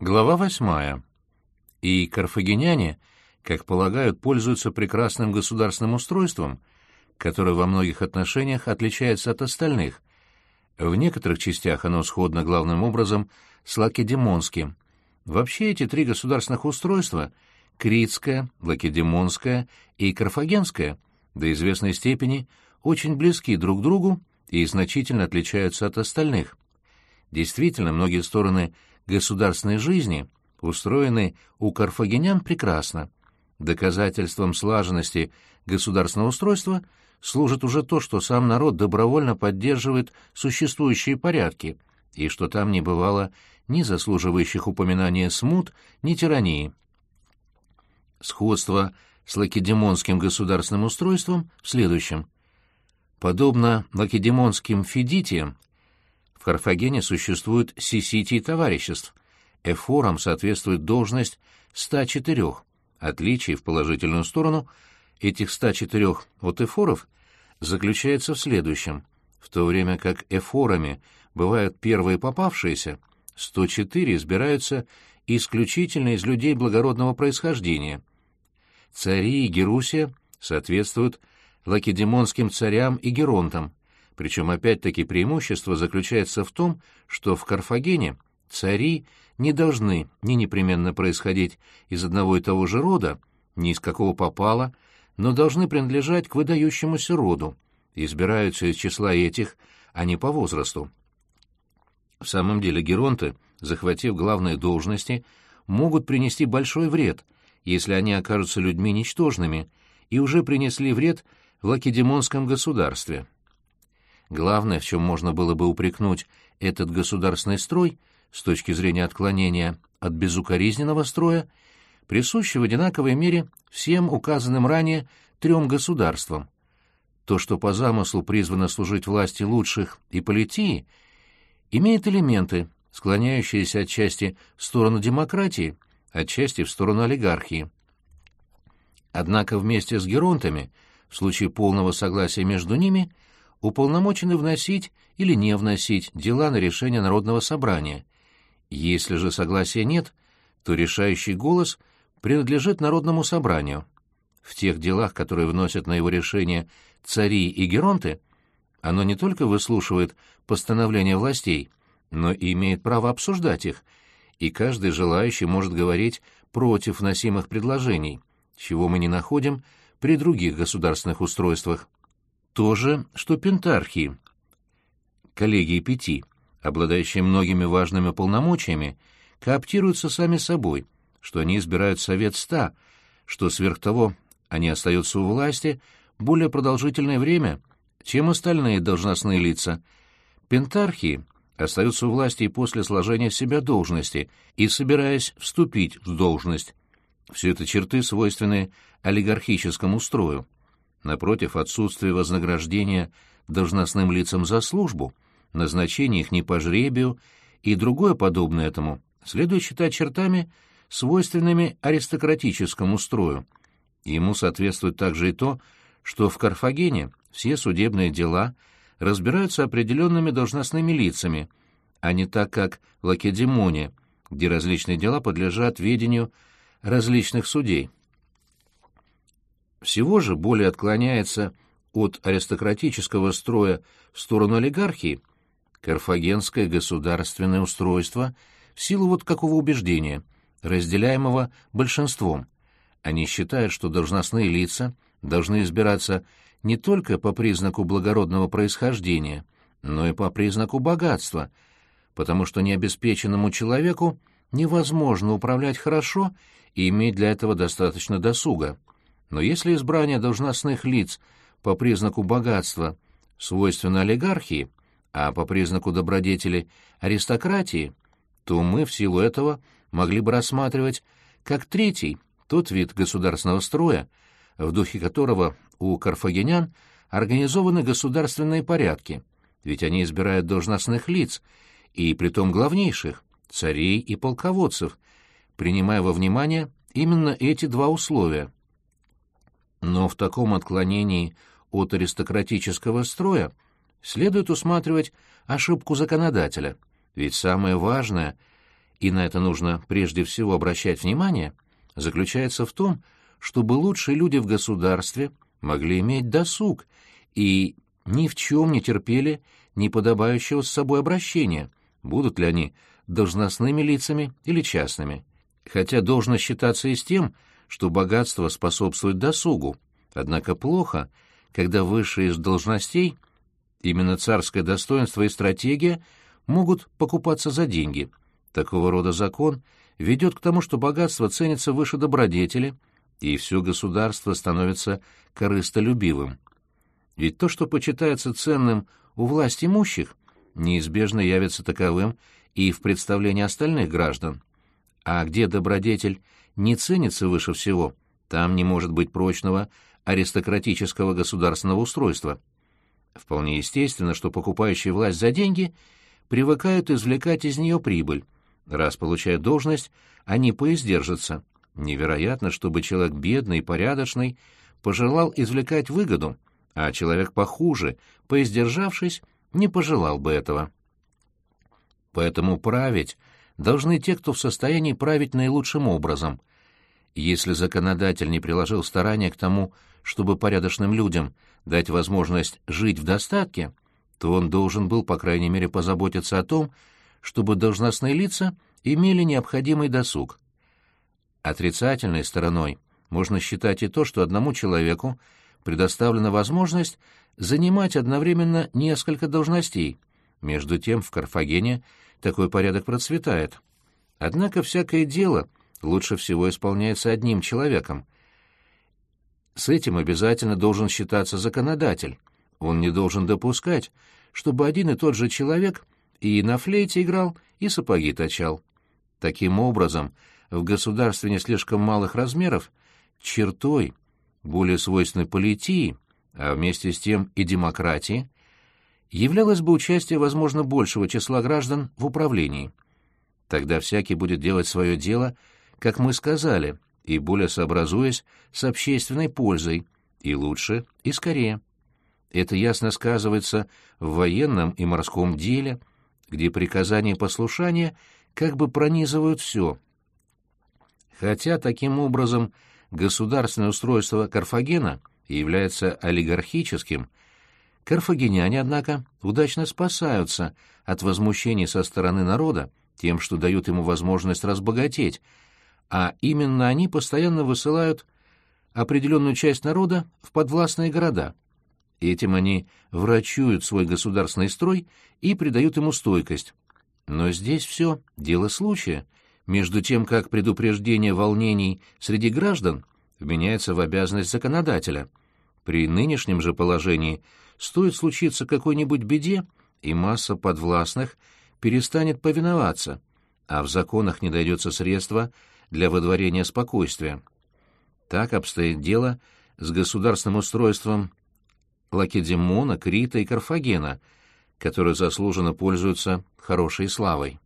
Глава восьмая. И карфагеняне, как полагают, пользуются прекрасным государственным устройством, которое во многих отношениях отличается от остальных. В некоторых частях оно сходно главным образом с лакедемонским. Вообще эти три государственных устройства — критское, лакедемонское и карфагенское — до известной степени очень близки друг к другу и значительно отличаются от остальных. Действительно, многие стороны государственной жизни устроены у карфагенян прекрасно. Доказательством слаженности государственного устройства служит уже то, что сам народ добровольно поддерживает существующие порядки, и что там не бывало ни заслуживающих упоминания смут, ни тирании. Сходство с лакедемонским государственным устройством в следующем. Подобно лакедемонским фидитиям, в Карфагене существуют сиситии товариществ. Эфорам соответствует должность 104. Отличие в положительную сторону этих 104 от эфоров заключается в следующем. В то время как эфорами бывают первые попавшиеся, 104 избираются исключительно из людей благородного происхождения. Цари и Герусия соответствуют лакедемонским царям и геронтам, причем опять-таки преимущество заключается в том, что в Карфагене цари не должны ни непременно происходить из одного и того же рода, ни из какого попало, но должны принадлежать к выдающемуся роду, избираются из числа этих, а не по возрасту. В самом деле геронты, захватив главные должности, могут принести большой вред, если они окажутся людьми ничтожными, и уже принесли вред в лакедемонском государстве. Главное, в чем можно было бы упрекнуть этот государственный строй с точки зрения отклонения от безукоризненного строя, присущи в одинаковой мере всем указанным ранее трем государствам. То, что по замыслу призвано служить власти лучших и политии, имеет элементы, склоняющиеся отчасти в сторону демократии, отчасти в сторону олигархии. Однако вместе с геронтами, в случае полного согласия между ними, уполномочены вносить или не вносить дела на решение Народного собрания. Если же согласия нет, то решающий голос принадлежит Народному собранию. В тех делах, которые вносят на его решение цари и геронты, оно не только выслушивает постановления властей, но и имеет право обсуждать их, и каждый желающий может говорить против вносимых предложений, чего мы не находим при других государственных устройствах. То же, что пентархии. Коллегии пяти, обладающие многими важными полномочиями, кооптируются сами собой, что они избирают совет ста, что сверх того они остаются у власти более продолжительное время, чем остальные должностные лица. Пентархии остаются у власти и после сложения себя должности и собираясь вступить в должность. Все это черты, свойственные олигархическому строю. Напротив, отсутствие вознаграждения должностным лицам за службу, назначение их не по жребию и другое подобное этому следует считать чертами, свойственными аристократическому строю. Ему соответствует также и то, что в Карфагене все судебные дела разбираются определенными должностными лицами, а не так, как в Лакедемоне, где различные дела подлежат ведению различных судей всего же более отклоняется от аристократического строя в сторону олигархии, карфагенское государственное устройство в силу вот какого убеждения, разделяемого большинством. Они считают, что должностные лица должны избираться не только по признаку благородного происхождения, но и по признаку богатства, потому что необеспеченному человеку невозможно управлять хорошо и иметь для этого достаточно досуга. Но если избрание должностных лиц по признаку богатства свойственно олигархии, а по признаку добродетели — аристократии, то мы в силу этого могли бы рассматривать как третий тот вид государственного строя, в духе которого у карфагенян организованы государственные порядки, ведь они избирают должностных лиц, и притом главнейших, царей и полководцев, принимая во внимание именно эти два условия — но в таком отклонении от аристократического строя следует усматривать ошибку законодателя, ведь самое важное и на это нужно прежде всего обращать внимание, заключается в том, чтобы лучшие люди в государстве могли иметь досуг и ни в чем не терпели неподобающего с собой обращения, будут ли они должностными лицами или частными. Хотя должно считаться и с тем, что богатство способствует досугу, однако плохо, когда высшие из должностей, именно царское достоинство и стратегия, могут покупаться за деньги. Такого рода закон ведет к тому, что богатство ценится выше добродетели, и все государство становится корыстолюбивым. Ведь то, что почитается ценным у власть имущих, неизбежно явится таковым и в представлении остальных граждан. А где добродетель не ценится выше всего, там не может быть прочного аристократического государственного устройства. Вполне естественно, что покупающие власть за деньги привыкают извлекать из нее прибыль. Раз получают должность, они поиздержатся. Невероятно, чтобы человек бедный и порядочный пожелал извлекать выгоду, а человек похуже, поиздержавшись, не пожелал бы этого. Поэтому править должны те, кто в состоянии править наилучшим образом. Если законодатель не приложил старания к тому, чтобы порядочным людям дать возможность жить в достатке, то он должен был, по крайней мере, позаботиться о том, чтобы должностные лица имели необходимый досуг. Отрицательной стороной можно считать и то, что одному человеку предоставлена возможность занимать одновременно несколько должностей. Между тем в Карфагене такой порядок процветает. Однако всякое дело лучше всего исполняется одним человеком. С этим обязательно должен считаться законодатель. Он не должен допускать, чтобы один и тот же человек и на флейте играл, и сапоги точал. Таким образом, в государстве не слишком малых размеров чертой, более свойственной политии, а вместе с тем и демократии, являлось бы участие, возможно, большего числа граждан в управлении. Тогда всякий будет делать свое дело, как мы сказали, и более сообразуясь с общественной пользой, и лучше, и скорее. Это ясно сказывается в военном и морском деле, где приказания и послушания как бы пронизывают все. Хотя таким образом государственное устройство Карфагена является олигархическим, карфагеняне, однако, удачно спасаются от возмущений со стороны народа тем, что дают ему возможность разбогатеть, а именно они постоянно высылают определенную часть народа в подвластные города. Этим они врачуют свой государственный строй и придают ему стойкость. Но здесь все дело случая — между тем как предупреждение волнений среди граждан вменяется в обязанность законодателя. При нынешнем же положении стоит случиться какой-нибудь беде, и масса подвластных перестанет повиноваться, а в законах не дойдется средства для выдворения спокойствия. Так обстоит дело с государственным устройством Лакедемона, Крита и Карфагена, которые заслуженно пользуются хорошей славой.